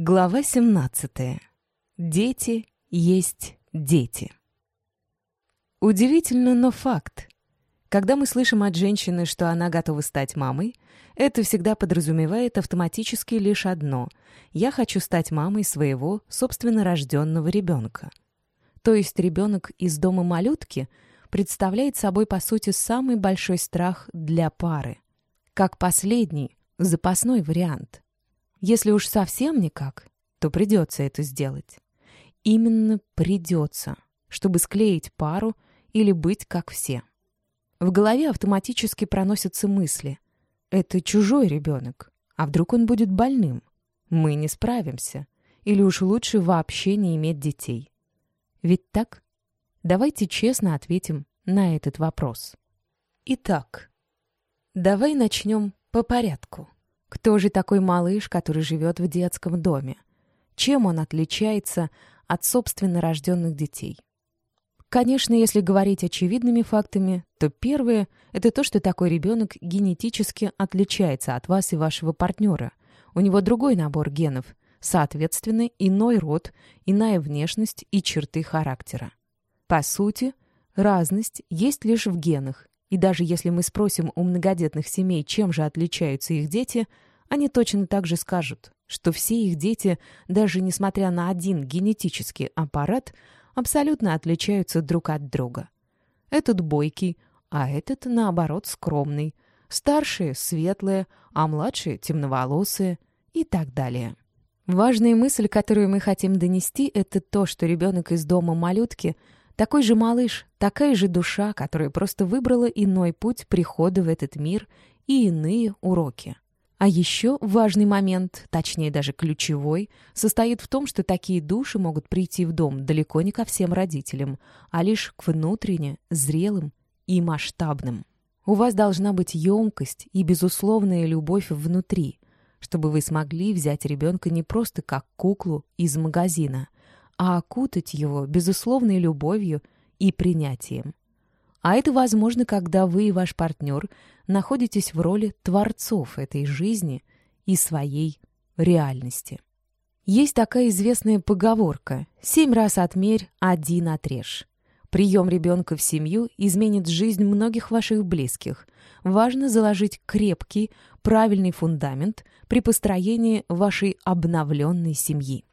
Глава 17. Дети есть дети. Удивительно, но факт. Когда мы слышим от женщины, что она готова стать мамой, это всегда подразумевает автоматически лишь одно – я хочу стать мамой своего собственно рожденного ребенка. То есть ребенок из дома малютки представляет собой, по сути, самый большой страх для пары. Как последний, запасной вариант – если уж совсем никак, то придется это сделать. Именно придется, чтобы склеить пару или быть как все. В голове автоматически проносятся мысли. Это чужой ребенок, а вдруг он будет больным? Мы не справимся. Или уж лучше вообще не иметь детей. Ведь так? Давайте честно ответим на этот вопрос. Итак, давай начнем по порядку. Кто же такой малыш, который живет в детском доме? Чем он отличается от собственно рожденных детей? Конечно, если говорить очевидными фактами, то первое — это то, что такой ребенок генетически отличается от вас и вашего партнера. У него другой набор генов, соответственно, иной род, иная внешность и черты характера. По сути, разность есть лишь в генах, и даже если мы спросим у многодетных семей, чем же отличаются их дети, они точно так же скажут, что все их дети, даже несмотря на один генетический аппарат, абсолютно отличаются друг от друга. Этот бойкий, а этот, наоборот, скромный. Старшие — светлые, а младшие — темноволосые и так далее. Важная мысль, которую мы хотим донести, это то, что ребенок из дома малютки — такой же малыш, такая же душа, которая просто выбрала иной путь прихода в этот мир и иные уроки. А еще важный момент, точнее даже ключевой, состоит в том, что такие души могут прийти в дом далеко не ко всем родителям, а лишь к внутренне зрелым и масштабным. У вас должна быть емкость и безусловная любовь внутри, чтобы вы смогли взять ребенка не просто как куклу из магазина, а окутать его безусловной любовью и принятием. А это возможно, когда вы и ваш партнер находитесь в роли творцов этой жизни и своей реальности. Есть такая известная поговорка «семь раз отмерь, один отрежь». Прием ребенка в семью изменит жизнь многих ваших близких. Важно заложить крепкий, правильный фундамент при построении вашей обновленной семьи.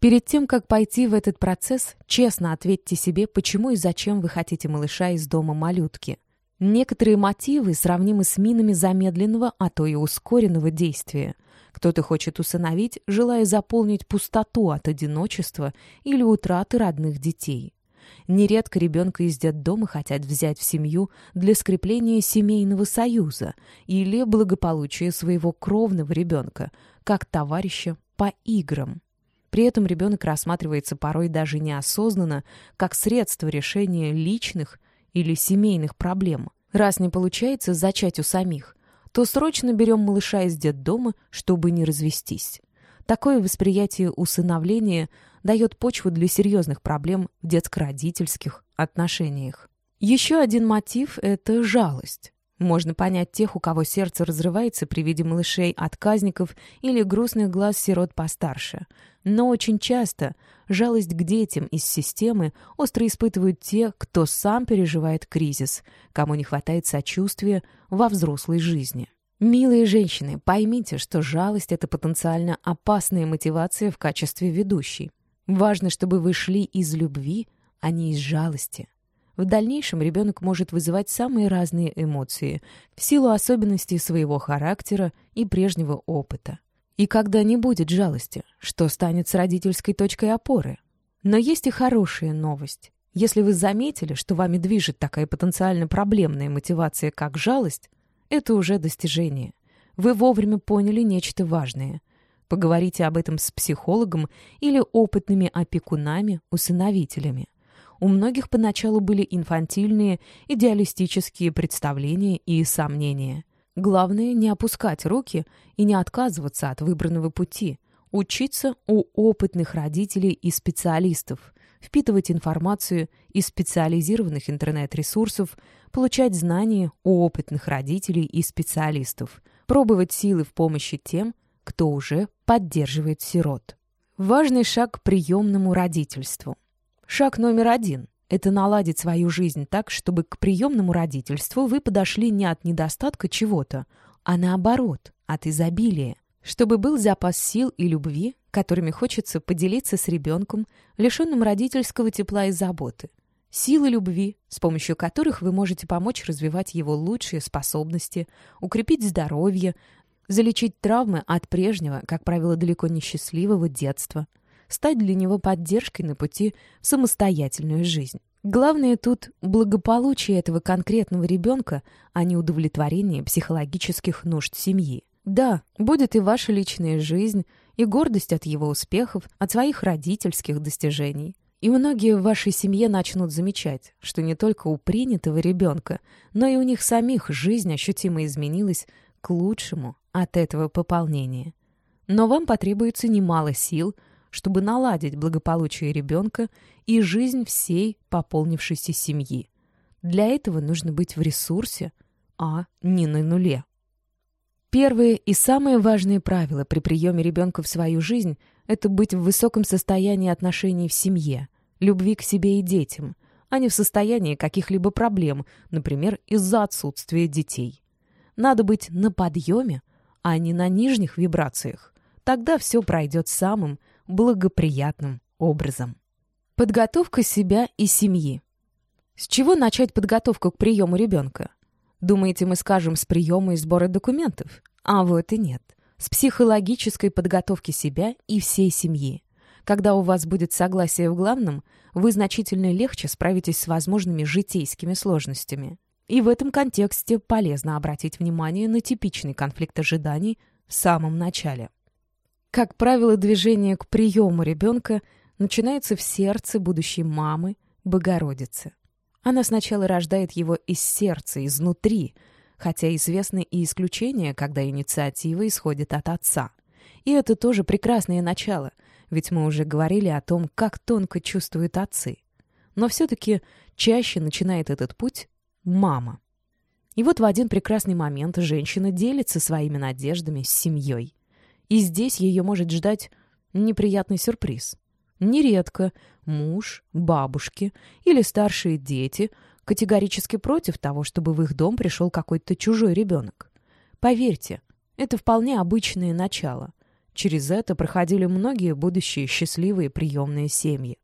Перед тем, как пойти в этот процесс, честно ответьте себе, почему и зачем вы хотите малыша из дома малютки. Некоторые мотивы сравнимы с минами замедленного, а то и ускоренного действия. Кто-то хочет усыновить, желая заполнить пустоту от одиночества или утраты родных детей. Нередко ребенка из детдома хотят взять в семью для скрепления семейного союза или благополучия своего кровного ребенка, как товарища по играм. При этом ребенок рассматривается порой даже неосознанно, как средство решения личных или семейных проблем. Раз не получается зачать у самих, то срочно берем малыша из детдома, чтобы не развестись. Такое восприятие усыновления дает почву для серьезных проблем в детско-родительских отношениях. Еще один мотив – это жалость. Можно понять тех, у кого сердце разрывается при виде малышей-отказников или грустных глаз сирот постарше. Но очень часто жалость к детям из системы остро испытывают те, кто сам переживает кризис, кому не хватает сочувствия во взрослой жизни. Милые женщины, поймите, что жалость — это потенциально опасная мотивация в качестве ведущей. Важно, чтобы вы шли из любви, а не из жалости. В дальнейшем ребенок может вызывать самые разные эмоции в силу особенностей своего характера и прежнего опыта. И когда не будет жалости, что станет с родительской точкой опоры? Но есть и хорошая новость. Если вы заметили, что вами движет такая потенциально проблемная мотивация, как жалость, это уже достижение. Вы вовремя поняли нечто важное. Поговорите об этом с психологом или опытными опекунами, усыновителями. У многих поначалу были инфантильные, идеалистические представления и сомнения. Главное — не опускать руки и не отказываться от выбранного пути. Учиться у опытных родителей и специалистов, впитывать информацию из специализированных интернет-ресурсов, получать знания у опытных родителей и специалистов, пробовать силы в помощи тем, кто уже поддерживает сирот. Важный шаг к приемному родительству. Шаг номер один – это наладить свою жизнь так, чтобы к приемному родительству вы подошли не от недостатка чего-то, а наоборот, от изобилия. Чтобы был запас сил и любви, которыми хочется поделиться с ребенком, лишенным родительского тепла и заботы. Силы любви, с помощью которых вы можете помочь развивать его лучшие способности, укрепить здоровье, залечить травмы от прежнего, как правило, далеко не счастливого детства, стать для него поддержкой на пути в самостоятельную жизнь. Главное тут благополучие этого конкретного ребенка, а не удовлетворение психологических нужд семьи. Да, будет и ваша личная жизнь, и гордость от его успехов, от своих родительских достижений. И многие в вашей семье начнут замечать, что не только у принятого ребенка, но и у них самих жизнь ощутимо изменилась к лучшему от этого пополнения. Но вам потребуется немало сил, чтобы наладить благополучие ребенка и жизнь всей пополнившейся семьи. Для этого нужно быть в ресурсе, а не на нуле. Первое и самое важное правило при приеме ребенка в свою жизнь – это быть в высоком состоянии отношений в семье, любви к себе и детям, а не в состоянии каких-либо проблем, например, из-за отсутствия детей. Надо быть на подъеме, а не на нижних вибрациях. Тогда все пройдет самым благоприятным образом. Подготовка себя и семьи. С чего начать подготовку к приему ребенка? Думаете, мы скажем с приема и сбора документов? А вот и нет. С психологической подготовки себя и всей семьи. Когда у вас будет согласие в главном, вы значительно легче справитесь с возможными житейскими сложностями. И в этом контексте полезно обратить внимание на типичный конфликт ожиданий в самом начале. Как правило, движение к приему ребенка начинается в сердце будущей мамы, Богородицы. Она сначала рождает его из сердца, изнутри, хотя известны и исключения, когда инициатива исходит от отца. И это тоже прекрасное начало, ведь мы уже говорили о том, как тонко чувствуют отцы. Но все-таки чаще начинает этот путь мама. И вот в один прекрасный момент женщина делится своими надеждами с семьей. И здесь ее может ждать неприятный сюрприз. Нередко муж, бабушки или старшие дети категорически против того, чтобы в их дом пришел какой-то чужой ребенок. Поверьте, это вполне обычное начало. Через это проходили многие будущие счастливые приемные семьи.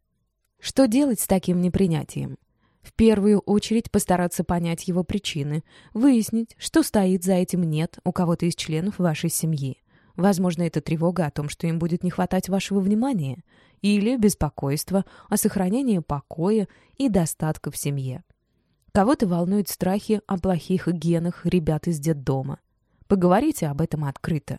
Что делать с таким непринятием? В первую очередь постараться понять его причины, выяснить, что стоит за этим «нет» у кого-то из членов вашей семьи. Возможно, это тревога о том, что им будет не хватать вашего внимания – или беспокойство о сохранении покоя и достатка в семье. Кого-то волнуют страхи о плохих генах ребят из детдома. Поговорите об этом открыто.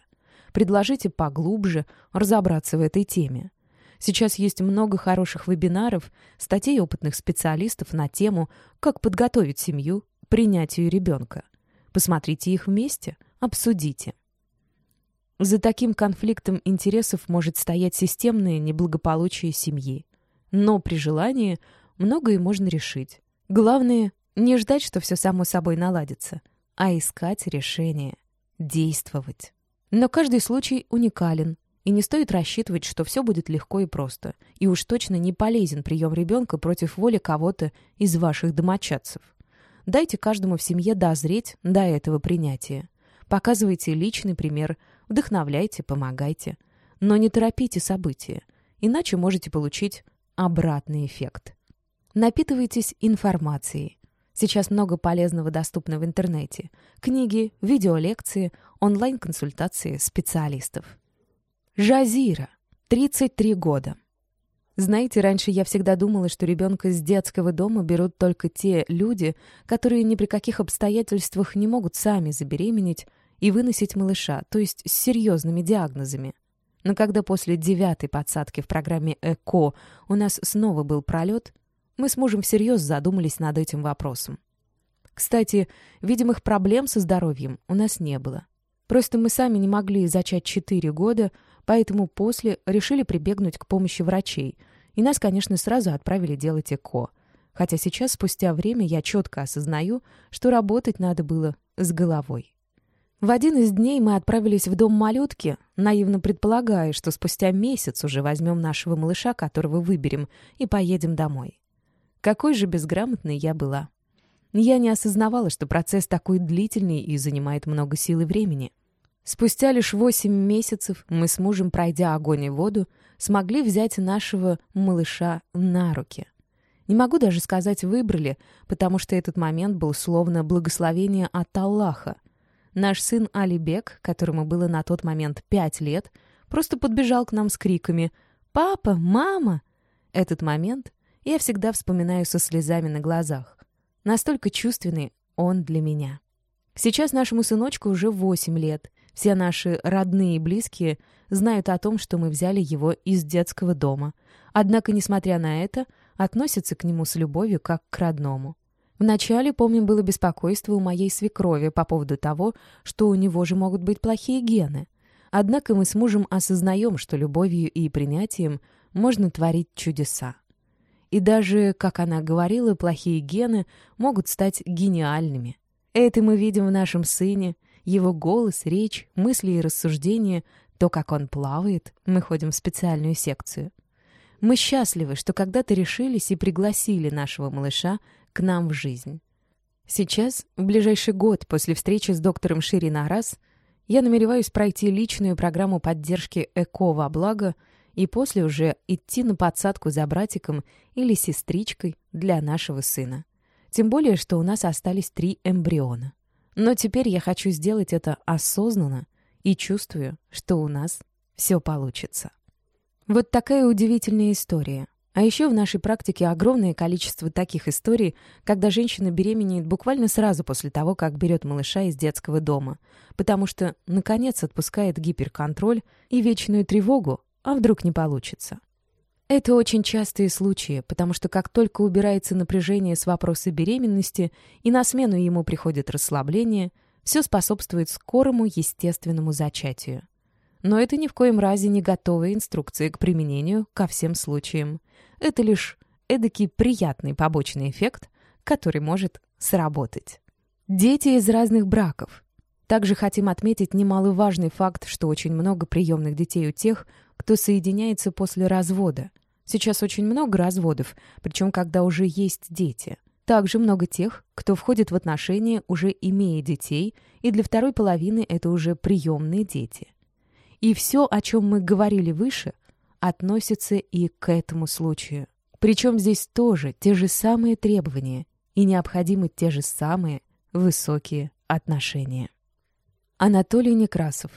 Предложите поглубже разобраться в этой теме. Сейчас есть много хороших вебинаров, статей опытных специалистов на тему «Как подготовить семью к принятию ребенка». Посмотрите их вместе, обсудите. За таким конфликтом интересов может стоять системное неблагополучие семьи. Но при желании многое можно решить. Главное — не ждать, что все само собой наладится, а искать решение, действовать. Но каждый случай уникален, и не стоит рассчитывать, что все будет легко и просто, и уж точно не полезен прием ребенка против воли кого-то из ваших домочадцев. Дайте каждому в семье дозреть до этого принятия. Показывайте личный пример, вдохновляйте, помогайте. Но не торопите события, иначе можете получить обратный эффект. Напитывайтесь информацией. Сейчас много полезного доступно в интернете. Книги, видеолекции, онлайн-консультации специалистов. Жазира. 33 года. Знаете, раньше я всегда думала, что ребенка с детского дома берут только те люди, которые ни при каких обстоятельствах не могут сами забеременеть и выносить малыша, то есть с серьезными диагнозами. Но когда после девятой подсадки в программе ЭКО у нас снова был пролет, мы с мужем всерьез задумались над этим вопросом. Кстати, видимых проблем со здоровьем у нас не было. Просто мы сами не могли зачать четыре года, поэтому после решили прибегнуть к помощи врачей, и нас, конечно, сразу отправили делать ЭКО. Хотя сейчас, спустя время, я четко осознаю, что работать надо было с головой. В один из дней мы отправились в дом малютки, наивно предполагая, что спустя месяц уже возьмем нашего малыша, которого выберем, и поедем домой. Какой же безграмотной я была. Я не осознавала, что процесс такой длительный и занимает много сил и времени. Спустя лишь восемь месяцев мы с мужем, пройдя огонь и воду, смогли взять нашего малыша на руки. Не могу даже сказать «выбрали», потому что этот момент был словно благословение от Аллаха. Наш сын Алибек, которому было на тот момент пять лет, просто подбежал к нам с криками «Папа! Мама!». Этот момент я всегда вспоминаю со слезами на глазах. Настолько чувственный он для меня. Сейчас нашему сыночку уже восемь лет. Все наши родные и близкие знают о том, что мы взяли его из детского дома. Однако, несмотря на это, относятся к нему с любовью, как к родному. Вначале, помню, было беспокойство у моей свекрови по поводу того, что у него же могут быть плохие гены. Однако мы с мужем осознаем, что любовью и принятием можно творить чудеса. И даже, как она говорила, плохие гены могут стать гениальными. Это мы видим в нашем сыне, его голос, речь, мысли и рассуждения, то, как он плавает, мы ходим в специальную секцию. Мы счастливы, что когда-то решились и пригласили нашего малыша к нам в жизнь. Сейчас, в ближайший год после встречи с доктором Шири Нарас, я намереваюсь пройти личную программу поддержки ЭКО во благо и после уже идти на подсадку за братиком или сестричкой для нашего сына. Тем более, что у нас остались три эмбриона. Но теперь я хочу сделать это осознанно и чувствую, что у нас все получится. Вот такая удивительная история. А еще в нашей практике огромное количество таких историй, когда женщина беременеет буквально сразу после того, как берет малыша из детского дома, потому что, наконец, отпускает гиперконтроль и вечную тревогу, а вдруг не получится. Это очень частые случаи, потому что как только убирается напряжение с вопроса беременности и на смену ему приходит расслабление, все способствует скорому естественному зачатию. Но это ни в коем разе не готовая инструкция к применению ко всем случаям. Это лишь эдакий приятный побочный эффект, который может сработать. Дети из разных браков. Также хотим отметить немаловажный факт, что очень много приемных детей у тех, кто соединяется после развода. Сейчас очень много разводов, причем когда уже есть дети. Также много тех, кто входит в отношения, уже имея детей, и для второй половины это уже приемные дети. И все, о чем мы говорили выше, относится и к этому случаю. Причем здесь тоже те же самые требования и необходимы те же самые высокие отношения. Анатолий Некрасов.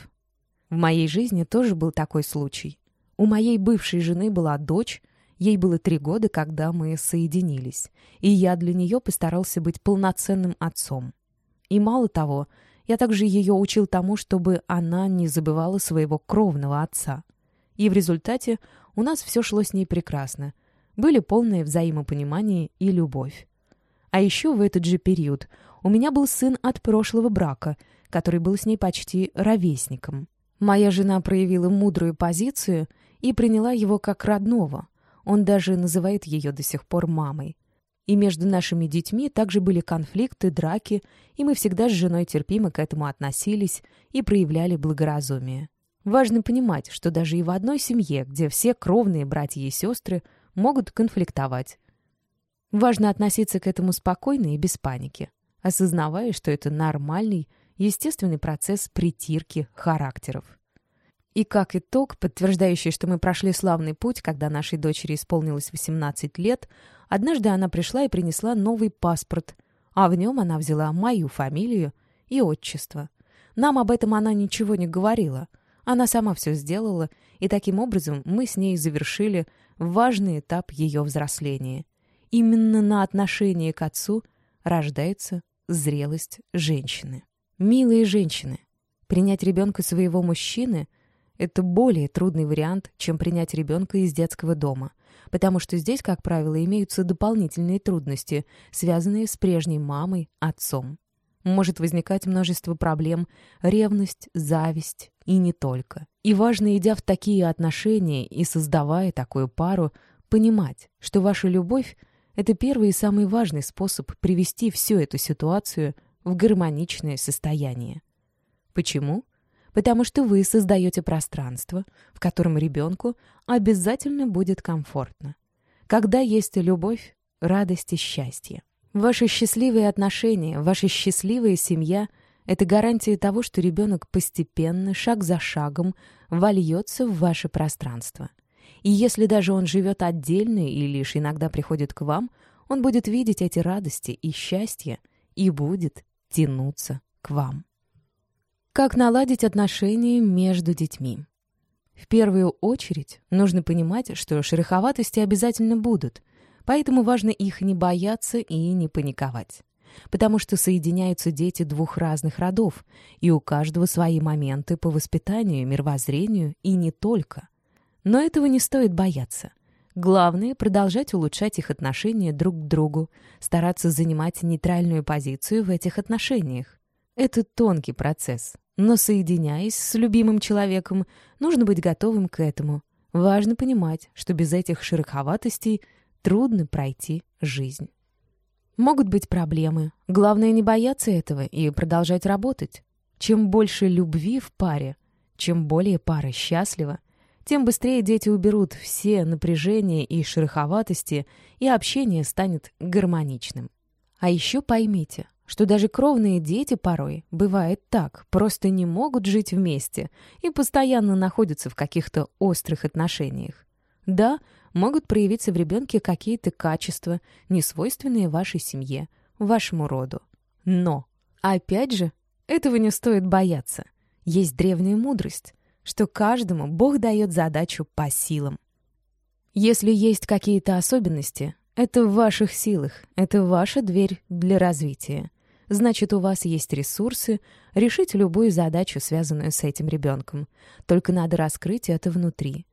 В моей жизни тоже был такой случай. У моей бывшей жены была дочь, ей было три года, когда мы соединились, и я для нее постарался быть полноценным отцом. И мало того, я также ее учил тому, чтобы она не забывала своего кровного отца. И в результате у нас все шло с ней прекрасно. Были полное взаимопонимание и любовь. А еще в этот же период у меня был сын от прошлого брака, который был с ней почти ровесником. Моя жена проявила мудрую позицию и приняла его как родного. Он даже называет ее до сих пор мамой. И между нашими детьми также были конфликты, драки, и мы всегда с женой терпимо к этому относились и проявляли благоразумие. Важно понимать, что даже и в одной семье, где все кровные братья и сестры могут конфликтовать. Важно относиться к этому спокойно и без паники, осознавая, что это нормальный, естественный процесс притирки характеров. И как итог, подтверждающий, что мы прошли славный путь, когда нашей дочери исполнилось 18 лет, Однажды она пришла и принесла новый паспорт, а в нем она взяла мою фамилию и отчество. Нам об этом она ничего не говорила. Она сама все сделала, и таким образом мы с ней завершили важный этап ее взросления. Именно на отношении к отцу рождается зрелость женщины. Милые женщины, принять ребенка своего мужчины – это более трудный вариант, чем принять ребенка из детского дома потому что здесь, как правило, имеются дополнительные трудности, связанные с прежней мамой, отцом. Может возникать множество проблем, ревность, зависть и не только. И важно, идя в такие отношения и создавая такую пару, понимать, что ваша любовь — это первый и самый важный способ привести всю эту ситуацию в гармоничное состояние. Почему? Потому что вы создаете пространство, в котором ребенку обязательно будет комфортно. Когда есть любовь, радость и счастье. Ваши счастливые отношения, ваша счастливая семья — это гарантия того, что ребенок постепенно, шаг за шагом, вольется в ваше пространство. И если даже он живет отдельно и лишь иногда приходит к вам, он будет видеть эти радости и счастье и будет тянуться к вам. Как наладить отношения между детьми? В первую очередь нужно понимать, что шероховатости обязательно будут, поэтому важно их не бояться и не паниковать. Потому что соединяются дети двух разных родов, и у каждого свои моменты по воспитанию, мировоззрению и не только. Но этого не стоит бояться. Главное — продолжать улучшать их отношения друг к другу, стараться занимать нейтральную позицию в этих отношениях. Это тонкий процесс, но соединяясь с любимым человеком, нужно быть готовым к этому. Важно понимать, что без этих шероховатостей трудно пройти жизнь. Могут быть проблемы. Главное не бояться этого и продолжать работать. Чем больше любви в паре, чем более пара счастлива, тем быстрее дети уберут все напряжения и шероховатости, и общение станет гармоничным. А еще поймите, что даже кровные дети порой, бывает так, просто не могут жить вместе и постоянно находятся в каких-то острых отношениях. Да, могут проявиться в ребенке какие-то качества, несвойственные вашей семье, вашему роду. Но, опять же, этого не стоит бояться. Есть древняя мудрость что каждому Бог дает задачу по силам. Если есть какие-то особенности, это в ваших силах, это ваша дверь для развития. Значит, у вас есть ресурсы решить любую задачу, связанную с этим ребенком. Только надо раскрыть это внутри.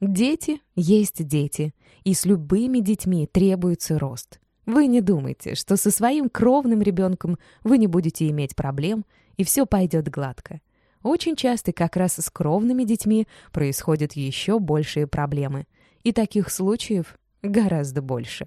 Дети есть дети, и с любыми детьми требуется рост. Вы не думайте, что со своим кровным ребенком вы не будете иметь проблем, и все пойдет гладко. Очень часто как раз с кровными детьми происходят еще большие проблемы. И таких случаев гораздо больше.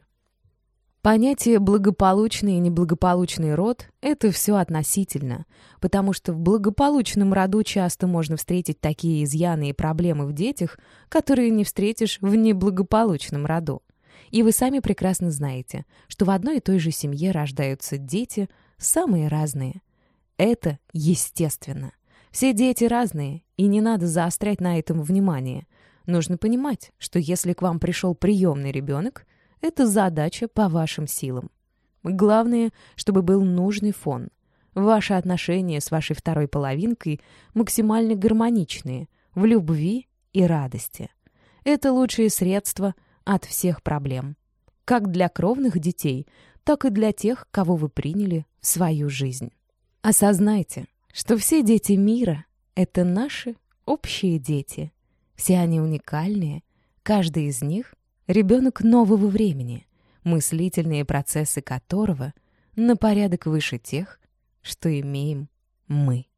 Понятие «благополучный» и «неблагополучный род» — это все относительно, потому что в благополучном роду часто можно встретить такие изъяны и проблемы в детях, которые не встретишь в неблагополучном роду. И вы сами прекрасно знаете, что в одной и той же семье рождаются дети самые разные. Это естественно. Все дети разные, и не надо заострять на этом внимание. Нужно понимать, что если к вам пришел приемный ребенок, это задача по вашим силам. Главное, чтобы был нужный фон. Ваши отношения с вашей второй половинкой максимально гармоничные, в любви и радости. Это лучшие средства от всех проблем. Как для кровных детей, так и для тех, кого вы приняли в свою жизнь. Осознайте, что все дети мира — это наши общие дети. Все они уникальные, каждый из них — ребенок нового времени, мыслительные процессы которого на порядок выше тех, что имеем мы.